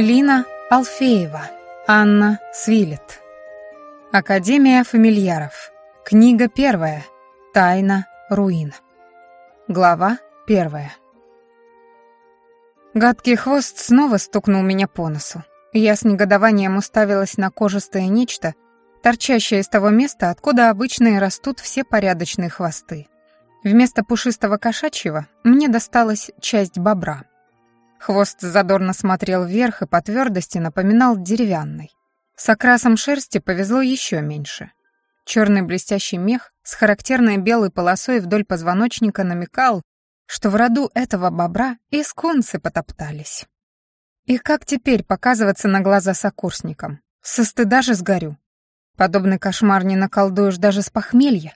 Лина Алфеева. Анна Свилет. Академия фамильяров. Книга первая. Тайна руин. Глава первая. Гадкий хвост снова стукнул меня по носу. Я с негодованием уставилась на кожистое нечто, торчащее из того места, откуда обычно и растут все порядочные хвосты. Вместо пушистого кошачьего мне досталась часть бобра. Хвост задорно смотрел вверх и по твердости напоминал деревянный. С окрасом шерсти повезло еще меньше. Черный блестящий мех с характерной белой полосой вдоль позвоночника намекал, что в роду этого бобра и скунсы потоптались. И как теперь показываться на глаза сокурсникам? Со стыда же сгорю. Подобный кошмар не наколдуешь даже с похмелья.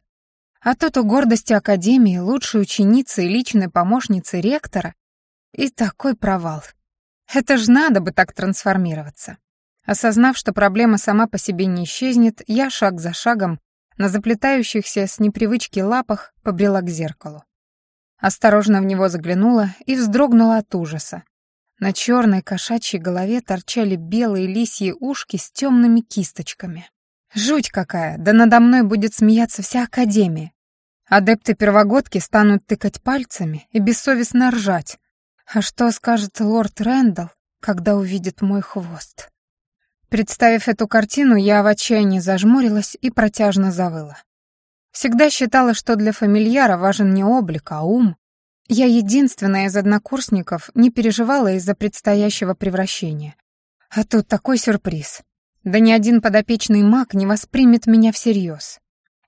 А тут у гордости Академии, лучшей ученицы и личной помощницы ректора, и такой провал. Это ж надо бы так трансформироваться. Осознав, что проблема сама по себе не исчезнет, я шаг за шагом на заплетающихся с непривычки лапах побрела к зеркалу. Осторожно в него заглянула и вздрогнула от ужаса. На черной кошачьей голове торчали белые лисьи ушки с темными кисточками. Жуть какая, да надо мной будет смеяться вся Академия. Адепты первогодки станут тыкать пальцами и бессовестно ржать. А что скажет лорд Рэндалл, когда увидит мой хвост? Представив эту картину, я в отчаянии зажмурилась и протяжно завыла. Всегда считала, что для фамильяра важен не облик, а ум. Я единственная из однокурсников не переживала из-за предстоящего превращения. А тут такой сюрприз. Да ни один подопечный маг не воспримет меня всерьез.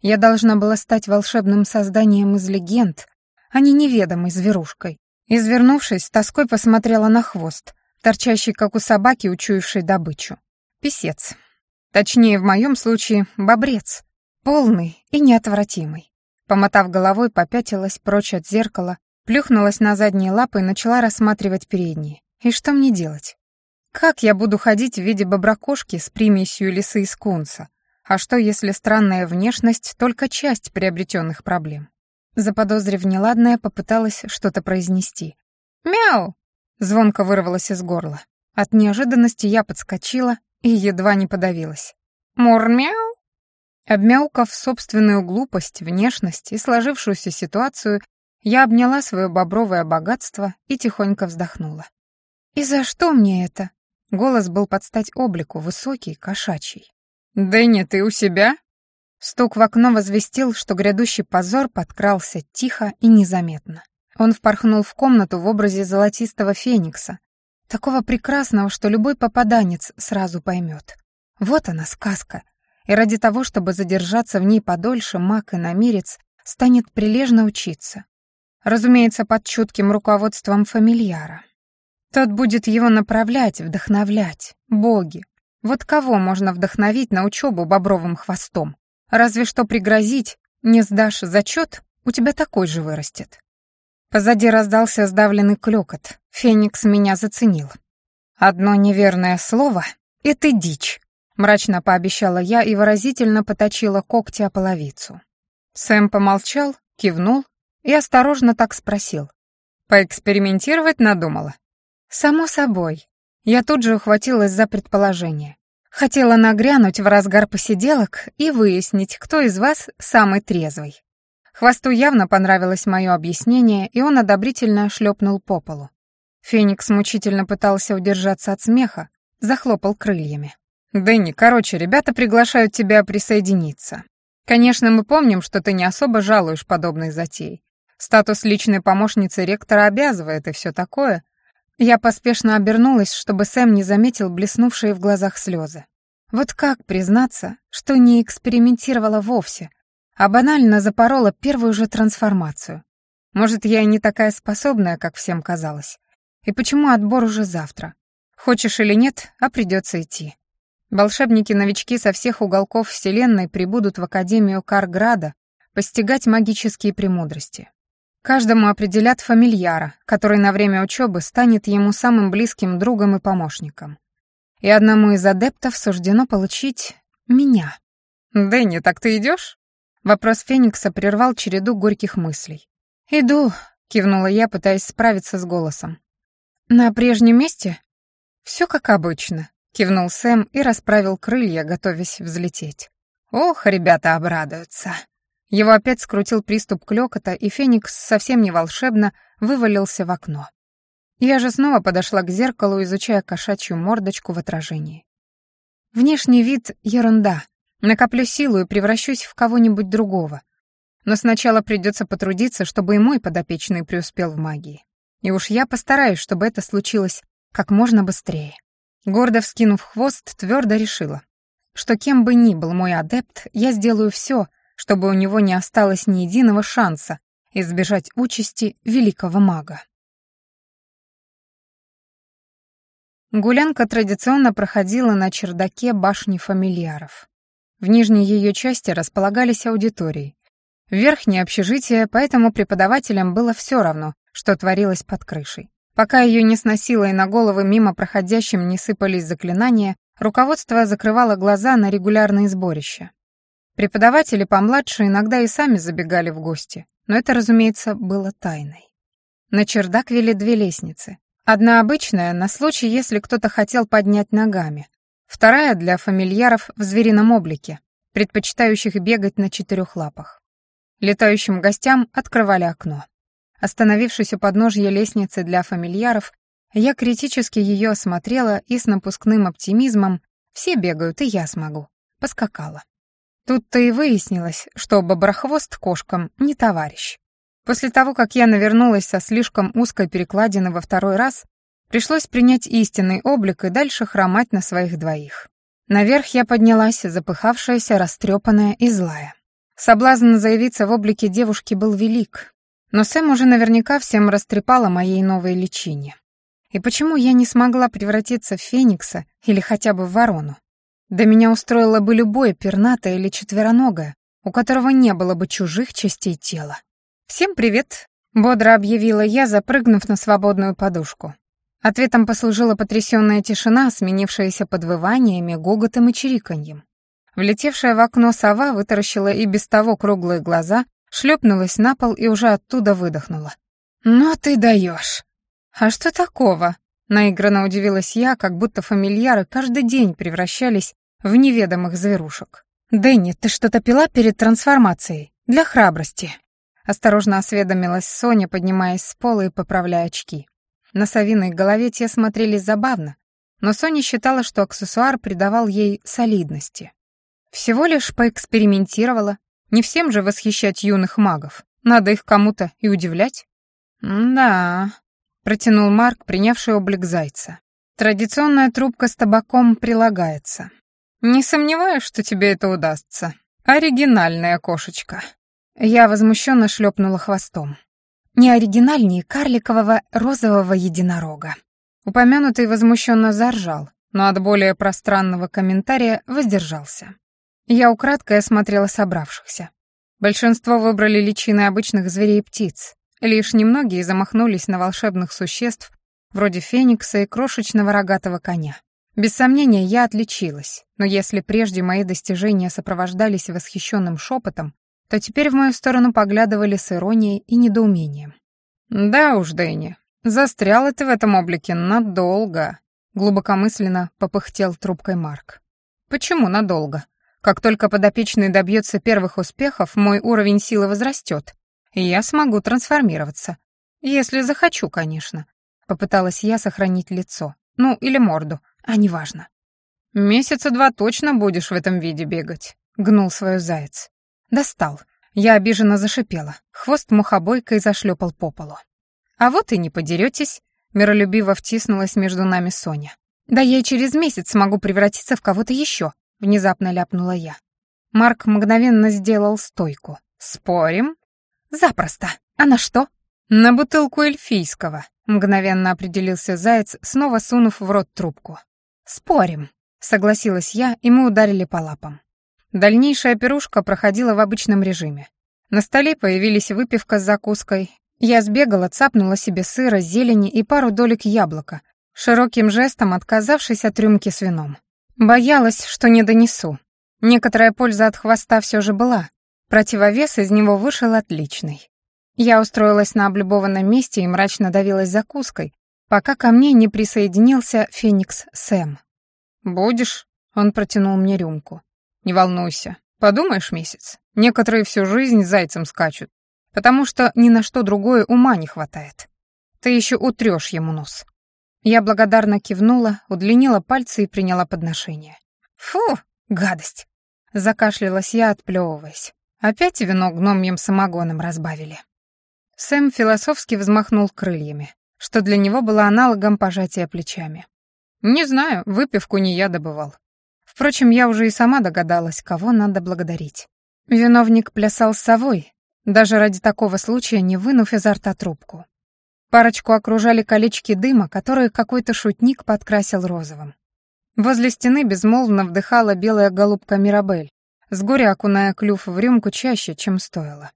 Я должна была стать волшебным созданием из легенд, а не неведомой зверушкой. Извернувшись, тоской посмотрела на хвост, торчащий, как у собаки, учуявшей добычу. Песец. Точнее, в моем случае, бобрец. Полный и неотвратимый. Помотав головой, попятилась прочь от зеркала, плюхнулась на задние лапы и начала рассматривать передние. И что мне делать? Как я буду ходить в виде боброкошки с примесью лисы и скунса? А что, если странная внешность — только часть приобретенных проблем? Заподозрив неладное, попыталась что-то произнести. «Мяу!» — звонко вырвалось из горла. От неожиданности я подскочила и едва не подавилась. «Мур-мяу!» Обмяукав собственную глупость, внешность и сложившуюся ситуацию, я обняла свое бобровое богатство и тихонько вздохнула. «И за что мне это?» Голос был под стать облику, высокий, кошачий. «Дэнни, ты у себя?» Стук в окно возвестил, что грядущий позор подкрался тихо и незаметно. Он впорхнул в комнату в образе золотистого феникса, такого прекрасного, что любой попаданец сразу поймет. Вот она, сказка. И ради того, чтобы задержаться в ней подольше, маг и намерец станет прилежно учиться. Разумеется, под чутким руководством фамильяра. Тот будет его направлять, вдохновлять. Боги, вот кого можно вдохновить на учебу бобровым хвостом? Разве что пригрозить, не сдашь зачет, у тебя такой же вырастет. Позади раздался сдавленный клёкот. Феникс меня заценил. «Одно неверное слово, и ты дичь», — мрачно пообещала я и выразительно поточила когти о половицу. Сэм помолчал, кивнул и осторожно так спросил. «Поэкспериментировать надумала?» «Само собой», я тут же ухватилась за предположение. Хотела нагрянуть в разгар посиделок и выяснить, кто из вас самый трезвый. Хвосту явно понравилось мое объяснение, и он одобрительно шлепнул по полу. Феникс мучительно пытался удержаться от смеха, захлопал крыльями. «Дэнни, короче, ребята приглашают тебя присоединиться. Конечно, мы помним, что ты не особо жалуешь подобных затей. Статус личной помощницы ректора обязывает и все такое, я поспешно обернулась, чтобы Сэм не заметил блеснувшие в глазах слезы. Вот как признаться, что не экспериментировала вовсе, а банально запорола первую же трансформацию? Может, я и не такая способная, как всем казалось. И почему отбор уже завтра? Хочешь или нет, а придется идти. Волшебники-новички со всех уголков Вселенной прибудут в Академию Карграда постигать магические премудрости. Каждому определят фамильяра, который на время учебы станет ему самым близким другом и помощником. И одному из адептов суждено получить меня. «Дэнни, так ты идешь? Вопрос Феникса прервал череду горьких мыслей. «Иду», — кивнула я, пытаясь справиться с голосом. «На прежнем месте?» Все как обычно», — кивнул Сэм и расправил крылья, готовясь взлететь. «Ох, ребята обрадуются». Его опять скрутил приступ клёкота, и Феникс совсем не волшебно вывалился в окно. Я же снова подошла к зеркалу, изучая кошачью мордочку в отражении. Внешний вид — ерунда. Накоплю силу и превращусь в кого-нибудь другого. Но сначала придется потрудиться, чтобы и мой подопечный преуспел в магии. И уж я постараюсь, чтобы это случилось как можно быстрее. Гордо вскинув хвост, твердо решила, что кем бы ни был мой адепт, я сделаю все, чтобы у него не осталось ни единого шанса избежать участи великого мага. Гулянка традиционно проходила на чердаке башни фамильяров. В нижней ее части располагались аудитории. Верхнее общежитие, поэтому преподавателям было все равно, что творилось под крышей. Пока ее не сносило и на головы мимо проходящим не сыпались заклинания, руководство закрывало глаза на регулярные сборища. Преподаватели помладше иногда и сами забегали в гости, но это, разумеется, было тайной. На чердак вели две лестницы. Одна обычная, на случай, если кто-то хотел поднять ногами. Вторая для фамильяров в зверином облике, предпочитающих бегать на четырех лапах. Летающим гостям открывали окно. Остановившись у подножья лестницы для фамильяров, я критически ее осмотрела и с напускным оптимизмом «все бегают, и я смогу» поскакала. Тут-то и выяснилось, что боброхвост кошкам не товарищ. После того, как я навернулась со слишком узкой перекладины во второй раз, пришлось принять истинный облик и дальше хромать на своих двоих. Наверх я поднялась, запыхавшаяся, растрепанная и злая. Соблазн заявиться в облике девушки был велик, но Сэм уже наверняка всем растрепала моей новой личине. И почему я не смогла превратиться в феникса или хотя бы в ворону? Да меня устроило бы любое пернатое или четвероногое, у которого не было бы чужих частей тела. «Всем привет!» — бодро объявила я, запрыгнув на свободную подушку. Ответом послужила потрясённая тишина, сменившаяся подвываниями, гоготом и чириканьем. Влетевшая в окно сова вытаращила и без того круглые глаза, шлепнулась на пол и уже оттуда выдохнула. «Ну ты даешь!» «А что такого?» Наигранно удивилась я, как будто фамильяры каждый день превращались в неведомых зверушек. «Дэнни, ты что-то пила перед трансформацией? Для храбрости?» Осторожно осведомилась Соня, поднимаясь с пола и поправляя очки. На совиной голове те смотрелись забавно, но Соня считала, что аксессуар придавал ей солидности. Всего лишь поэкспериментировала. Не всем же восхищать юных магов. Надо их кому-то и удивлять. «Да», протянул Марк, принявший облик зайца. Традиционная трубка с табаком прилагается. Не сомневаюсь, что тебе это удастся. Оригинальная кошечка. Я возмущенно шлепнула хвостом. Не оригинальнее карликового розового единорога. Упомянутый возмущенно заржал, но от более пространного комментария воздержался. Я украдкой осмотрела собравшихся. Большинство выбрали личины обычных зверей и птиц. Лишь немногие замахнулись на волшебных существ, вроде феникса и крошечного рогатого коня. Без сомнения, я отличилась, но если прежде мои достижения сопровождались восхищенным шепотом, то теперь в мою сторону поглядывали с иронией и недоумением. «Да уж, Дэнни, застряла ты в этом облике надолго», — глубокомысленно попыхтел трубкой Марк. «Почему надолго? Как только подопечный добьется первых успехов, мой уровень силы возрастет, я смогу трансформироваться. Если захочу, конечно. Попыталась я сохранить лицо. Ну, или морду, а неважно. «Месяца два точно будешь в этом виде бегать», — гнул свою заяц. Достал. Я обиженно зашипела. Хвост мухобойкой зашлепал по полу. «А вот и не подеретесь», — миролюбиво втиснулась между нами Соня. «Да я и через месяц смогу превратиться в кого-то еще», — внезапно ляпнула я. Марк мгновенно сделал стойку. «Спорим?» «Запросто. А на что?» «На бутылку эльфийского», — мгновенно определился Заяц, снова сунув в рот трубку. «Спорим», — согласилась я, и мы ударили по лапам. Дальнейшая пирушка проходила в обычном режиме. На столе появились выпивка с закуской. Я сбегала, цапнула себе сыра, зелени и пару долек яблока, широким жестом отказавшись от рюмки с вином. Боялась, что не донесу. Некоторая польза от хвоста все же была, Противовес из него вышел отличный. Я устроилась на облюбованном месте и мрачно давилась закуской, пока ко мне не присоединился Феникс Сэм. «Будешь?» — он протянул мне рюмку. «Не волнуйся. Подумаешь, месяц. Некоторые всю жизнь зайцем скачут, потому что ни на что другое ума не хватает. Ты еще утрешь ему нос». Я благодарно кивнула, удлинила пальцы и приняла подношение. «Фу, гадость!» — закашлялась я, отплевываясь. Опять вино гномьим самогоном разбавили. Сэм философски взмахнул крыльями, что для него было аналогом пожатия плечами. «Не знаю, выпивку не я добывал. Впрочем, я уже и сама догадалась, кого надо благодарить. Виновник плясал с совой, даже ради такого случая не вынув изо рта трубку. Парочку окружали колечки дыма, которые какой-то шутник подкрасил розовым. Возле стены безмолвно вдыхала белая голубка Мирабель, с горя окуная клюв в рюмку чаще, чем стоило.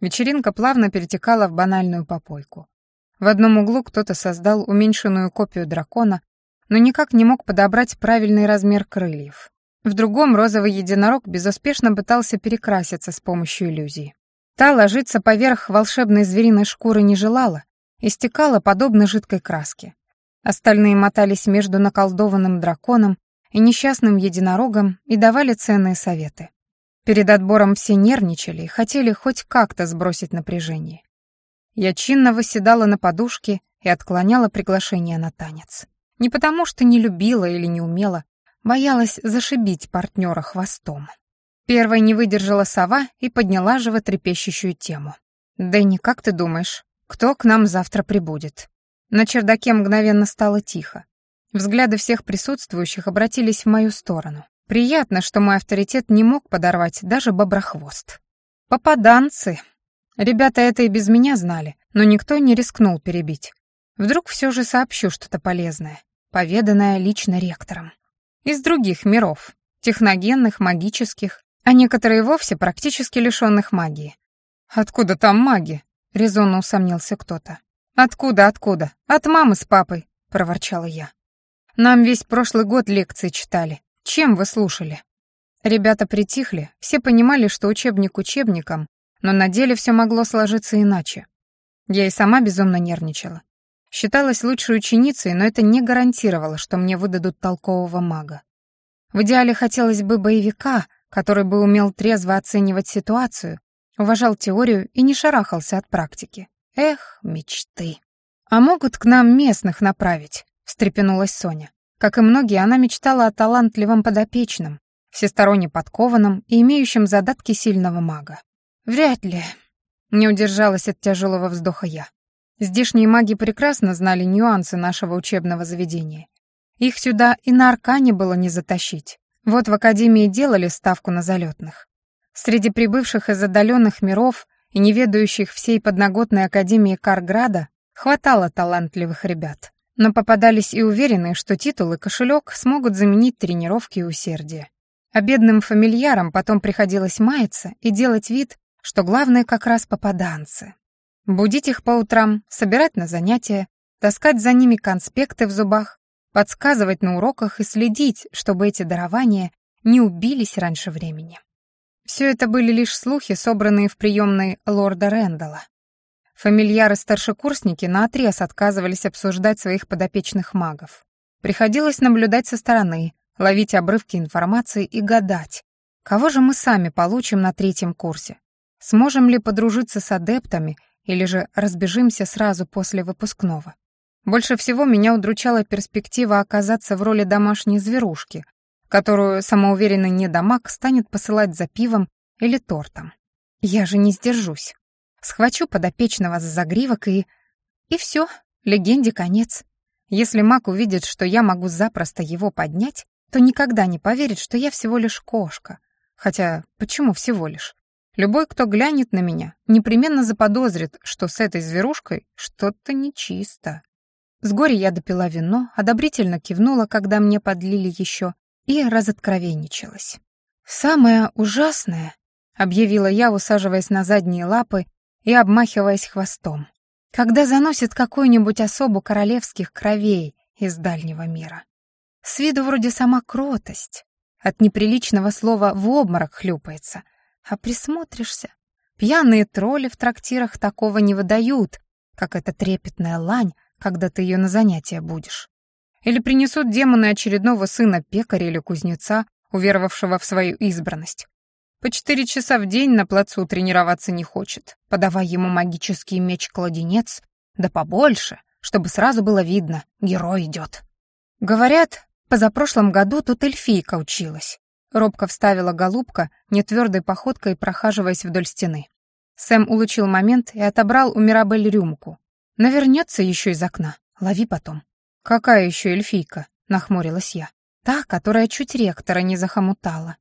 Вечеринка плавно перетекала в банальную попойку. В одном углу кто-то создал уменьшенную копию дракона, но никак не мог подобрать правильный размер крыльев. В другом розовый единорог безуспешно пытался перекраситься с помощью иллюзии. Та ложиться поверх волшебной звериной шкуры не желала, истекала подобно жидкой краске. Остальные мотались между наколдованным драконом и несчастным единорогом и давали ценные советы. Перед отбором все нервничали хотели хоть как-то сбросить напряжение. Я чинно восседала на подушке и отклоняла приглашение на танец. Не потому, что не любила или не умела, боялась зашибить партнера хвостом. Первой не выдержала сова и подняла животрепещущую тему. «Дэнни, как ты думаешь, кто к нам завтра прибудет. На чердаке мгновенно стало тихо. Взгляды всех присутствующих обратились в мою сторону. Приятно, что мой авторитет не мог подорвать даже боброхвост. Попаданцы. Ребята это и без меня знали, но никто не рискнул перебить. Вдруг все же сообщу что-то полезное, поведанное лично ректором. Из других миров, техногенных, магических, а некоторые вовсе практически лишенных магии. Откуда там маги? — резонно усомнился кто-то. «Откуда, откуда? От мамы с папой», — проворчала я. «Нам весь прошлый год лекции читали. Чем вы слушали?» Ребята притихли, все понимали, что учебник учебником, но на деле все могло сложиться иначе. Я и сама безумно нервничала. Считалась лучшей ученицей, но это не гарантировало, что мне выдадут толкового мага. В идеале хотелось бы боевика, который бы умел трезво оценивать ситуацию уважал теорию и не шарахался от практики. Эх, мечты. А могут к нам местных направить, встрепенулась Соня. Как и многие, она мечтала о талантливом подопечном, всесторонне подкованном и имеющем задатки сильного мага. Вряд ли. Не удержалась от тяжелого вздоха я. Здешние маги прекрасно знали нюансы нашего учебного заведения. Их сюда и на Аркане было не затащить. Вот в Академии делали ставку на залетных. Среди прибывших из отдаленных миров и неведающих всей подноготной Академии Карграда хватало талантливых ребят. Но попадались и уверенные, что титул и кошелек смогут заменить тренировки и усердие. А бедным фамильярам потом приходилось маяться и делать вид, что главное как раз попаданцы. Будить их по утрам, собирать на занятия, таскать за ними конспекты в зубах, подсказывать на уроках и следить, чтобы эти дарования не убились раньше времени. Все это были лишь слухи, собранные в приемной лорда Рэндалла. Фамильяры-старшекурсники наотрез отказывались обсуждать своих подопечных магов. Приходилось наблюдать со стороны, ловить обрывки информации и гадать, кого же мы сами получим на третьем курсе. Сможем ли подружиться с адептами или же разбежимся сразу после выпускного. Больше всего меня удручала перспектива оказаться в роли домашней зверушки, которую самоуверенный недомаг станет посылать за пивом или тортом. Я же не сдержусь. Схвачу подопечного за загривок и... И все, легенде конец. Если маг увидит, что я могу запросто его поднять, то никогда не поверит, что я всего лишь кошка. Хотя, почему всего лишь? Любой, кто глянет на меня, непременно заподозрит, что с этой зверушкой что-то нечисто. С горя я допила вино, одобрительно кивнула, когда мне подлили еще, и разоткровенничалась. «Самое ужасное», — объявила я, усаживаясь на задние лапы и обмахиваясь хвостом, «когда заносит какую-нибудь особу королевских кровей из дальнего мира. С виду вроде сама кротость, от неприличного слова в обморок хлюпается, а присмотришься. Пьяные тролли в трактирах такого не выдают, как эта трепетная лань, когда ты ее на занятия будешь. Или принесут демоны очередного сына пекаря или кузнеца, уверовавшего в свою избранность. По четыре часа в день на плацу тренироваться не хочет. Подавай ему магический меч-кладенец, да побольше, чтобы сразу было видно, герой идет. Говорят, позапрошлом году тут эльфийка училась. Робко вставила голубка, нетвердой походкой прохаживаясь вдоль стены. Сэм улучил момент и отобрал у Мирабель рюмку. Навернется еще из окна. Лови потом. «Какая еще эльфийка?» — нахмурилась я. «Та, которая чуть ректора не захомутала.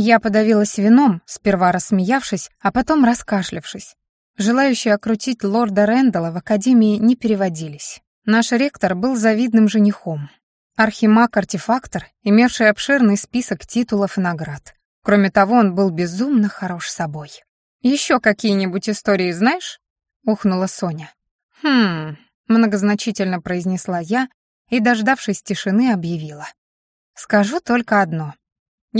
Я подавилась вином, сперва рассмеявшись, а потом раскашлявшись. Желающие окрутить лорда Рэндалла в академии не переводились. Наш ректор был завидным женихом. Архимаг-артефактор, имевший обширный список титулов и наград. Кроме того, он был безумно хорош собой. «Еще какие-нибудь истории знаешь?» — ухнула Соня. «Хм...» — многозначительно произнесла я и, дождавшись тишины, объявила. «Скажу только одно.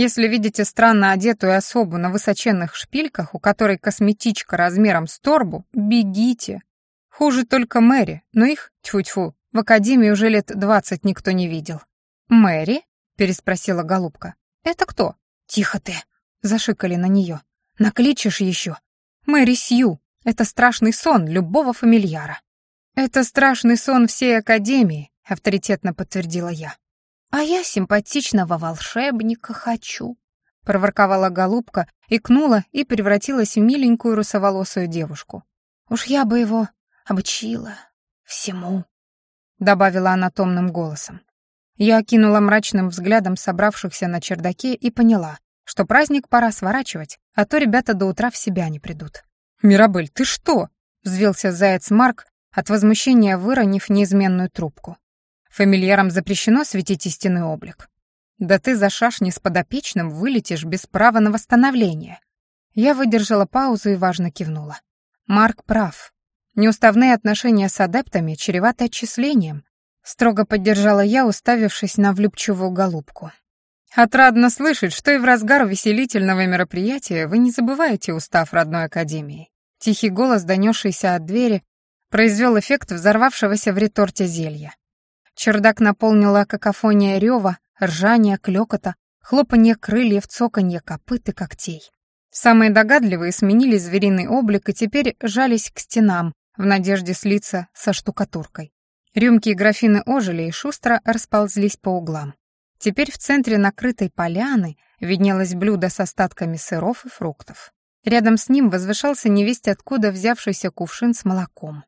Если видите странно одетую особу на высоченных шпильках, у которой косметичка размером с торбу, бегите. Хуже только Мэри, но их, тьфу-тьфу, в академии уже лет двадцать никто не видел. «Мэри?» — переспросила голубка. «Это кто?» «Тихо ты!» — зашикали на нее. «Накличешь еще?» «Мэри Сью. Это страшный сон любого фамильяра». «Это страшный сон всей академии», — авторитетно подтвердила я. «А я симпатичного волшебника хочу», — проворковала голубка, икнула и превратилась в миленькую русоволосую девушку. «Уж я бы его обучила всему», — добавила она томным голосом. Я окинула мрачным взглядом собравшихся на чердаке и поняла, что праздник пора сворачивать, а то ребята до утра в себя не придут. «Мирабель, ты что?» — взвился заяц Марк, от возмущения выронив неизменную трубку. Фамильярам запрещено светить истинный облик. Да ты за шашни с подопечным вылетишь без права на восстановление. Я выдержала паузу и важно кивнула. Марк прав. Неуставные отношения с адептами чреваты отчислением. Строго поддержала я, уставившись на влюбчивую голубку. Отрадно слышать, что и в разгар веселительного мероприятия вы не забываете устав родной академии. Тихий голос, донесшийся от двери, произвел эффект взорвавшегося в реторте зелья. Чердак наполнила какофония рева, ржания, клёкота, хлопанье крыльев, цоканье копыт и когтей. Самые догадливые сменили звериный облик и теперь жались к стенам в надежде слиться со штукатуркой. Рюмки и графины ожили и шустро расползлись по углам. Теперь в центре накрытой поляны виднелось блюдо с остатками сыров и фруктов. Рядом с ним возвышался невесть откуда взявшийся кувшин с молоком.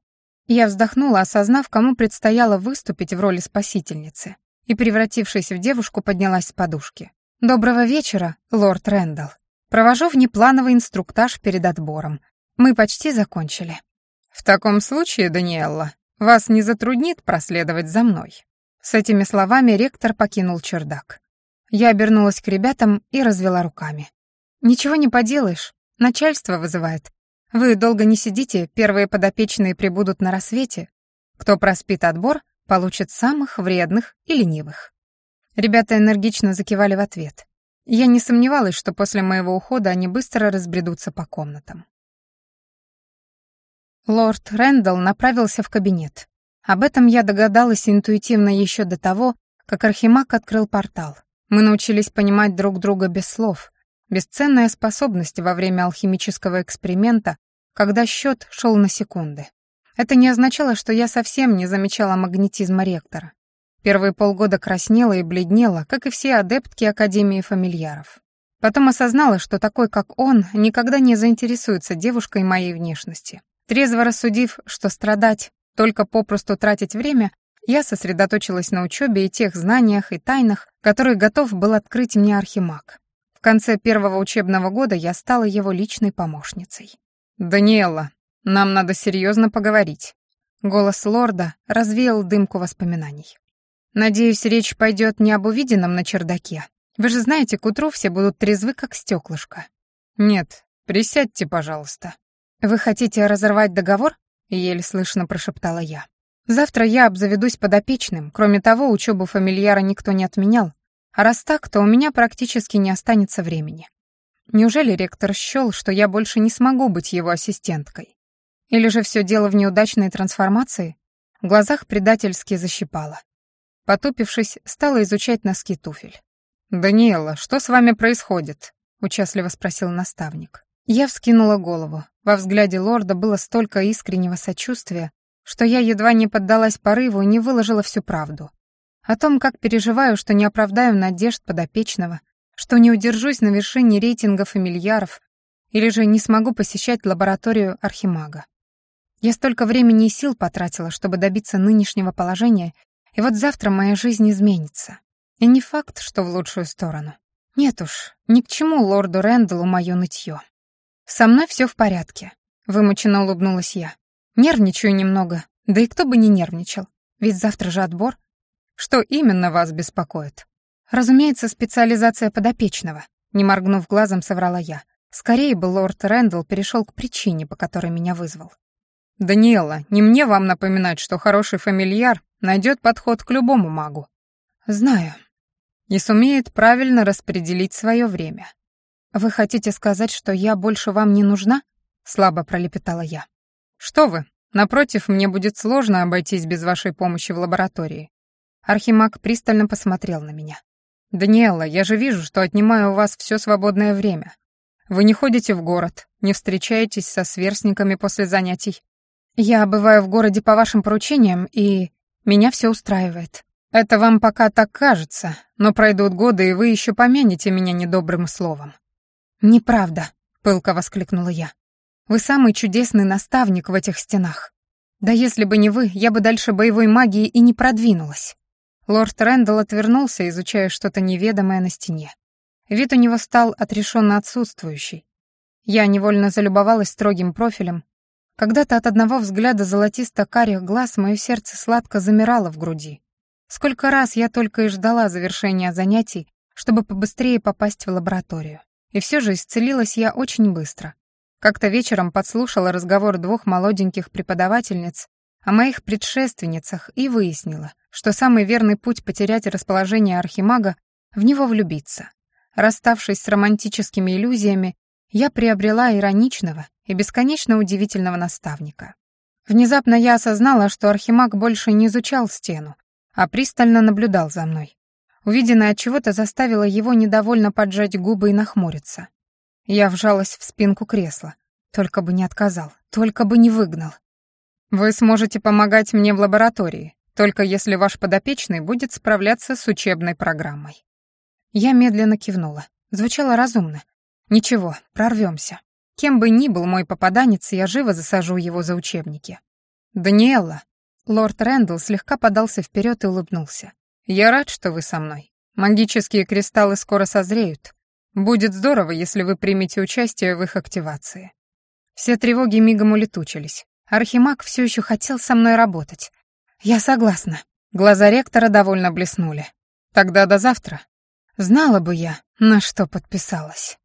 Я вздохнула, осознав, кому предстояло выступить в роли спасительницы, и, превратившись в девушку, поднялась с подушки. «Доброго вечера, лорд Рэндалл. Провожу внеплановый инструктаж перед отбором. Мы почти закончили». «В таком случае, Даниэлла, вас не затруднит проследовать за мной». С этими словами ректор покинул чердак. Я обернулась к ребятам и развела руками. «Ничего не поделаешь, начальство вызывает. Вы долго не сидите, первые подопечные прибудут на рассвете. Кто проспит отбор, получит самых вредных и ленивых. Ребята энергично закивали в ответ. Я не сомневалась, что после моего ухода они быстро разбредутся по комнатам. Лорд Рэндалл направился в кабинет. Об этом я догадалась интуитивно еще до того, как Архимаг открыл портал. Мы научились понимать друг друга без слов, Бесценная способность во время алхимического эксперимента, когда счет шел на секунды. Это не означало, что я совсем не замечала магнетизма ректора. Первые полгода краснела и бледнела, как и все адептки Академии фамильяров. Потом осознала, что такой, как он, никогда не заинтересуется девушкой моей внешности. Трезво рассудив, что страдать, только попросту тратить время, я сосредоточилась на учебе и тех знаниях и тайнах, которые готов был открыть мне Архимаг. В конце первого учебного года я стала его личной помощницей. «Даниэла, нам надо серьезно поговорить». Голос лорда развеял дымку воспоминаний. «Надеюсь, речь пойдет не об увиденном на чердаке. Вы же знаете, к утру все будут трезвы, как стеклышко». «Нет, присядьте, пожалуйста». «Вы хотите разорвать договор?» — еле слышно прошептала я. «Завтра я обзаведусь подопечным. Кроме того, учебу фамильяра никто не отменял. А раз так, то у меня практически не останется времени. Неужели ректор счел, что я больше не смогу быть его ассистенткой? Или же все дело в неудачной трансформации? В глазах предательски защипала. Потупившись, стала изучать носки туфель. «Даниэла, что с вами происходит?» — участливо спросил наставник. Я вскинула голову. Во взгляде лорда было столько искреннего сочувствия, что я едва не поддалась порыву и не выложила всю правду. О том, как переживаю, что не оправдаю надежд подопечного, что не удержусь на вершине рейтинга фамильяров или же не смогу посещать лабораторию архимага. Я столько времени и сил потратила, чтобы добиться нынешнего положения, и вот завтра моя жизнь изменится. И не факт, что в лучшую сторону. Нет уж, ни к чему лорду Рэндаллу моё нытье. Со мной все в порядке, вымученно улыбнулась я. Нервничаю немного, да и кто бы не нервничал, ведь завтра же отбор. Что именно вас беспокоит? Разумеется, специализация подопечного, не моргнув глазом, соврала я. Скорее бы лорд Рэндалл перешел к причине, по которой меня вызвал. «Даниэла, не мне вам напоминать, что хороший фамильяр найдет подход к любому магу». «Знаю», и сумеет правильно распределить свое время. «Вы хотите сказать, что я больше вам не нужна?» — слабо пролепетала я. «Что вы? Напротив, мне будет сложно обойтись без вашей помощи в лаборатории». Архимаг пристально посмотрел на меня. «Даниэлла, я же вижу, что отнимаю у вас все свободное время. Вы не ходите в город, не встречаетесь со сверстниками после занятий. Я бываю в городе по вашим поручениям, и меня все устраивает. Это вам пока так кажется, но пройдут годы, и вы еще помянете меня недобрым словом». «Неправда», — пылко воскликнула я. «Вы самый чудесный наставник в этих стенах. Да если бы не вы, я бы дальше боевой магии и не продвинулась». Лорд Рэндалл отвернулся, изучая что-то неведомое на стене. Вид у него стал отрешенно отсутствующий. Я невольно залюбовалась строгим профилем. Когда-то от одного взгляда золотисто-карих глаз мое сердце сладко замирало в груди. Сколько раз я только и ждала завершения занятий, чтобы побыстрее попасть в лабораторию. И все же исцелилась я очень быстро. Как-то вечером подслушала разговор двух молоденьких преподавательниц о моих предшественницах и выяснила, что самый верный путь потерять расположение архимага — в него влюбиться. Расставшись с романтическими иллюзиями, я приобрела ироничного и бесконечно удивительного наставника. Внезапно я осознала, что архимаг больше не изучал стену, а пристально наблюдал за мной. Увиденное от чего-то заставило его недовольно поджать губы и нахмуриться. Я вжалась в спинку кресла. Только бы не отказал, только бы не выгнал. Вы сможете помогать мне в лаборатории, только если ваш подопечный будет справляться с учебной программой. Я медленно кивнула. Звучало разумно. Ничего, прорвемся. Кем бы ни был мой попаданец, я живо засажу его за учебники. «Даниэлла», Лорд Рэндалл слегка подался вперед и улыбнулся. «Я рад, что вы со мной. Магические кристаллы скоро созреют. Будет здорово, если вы примете участие в их активации». Все тревоги мигом улетучились. Архимаг все еще хотел со мной работать. «Я согласна». Глаза ректора довольно блеснули. «Тогда до завтра». Знала бы я, на что подписалась.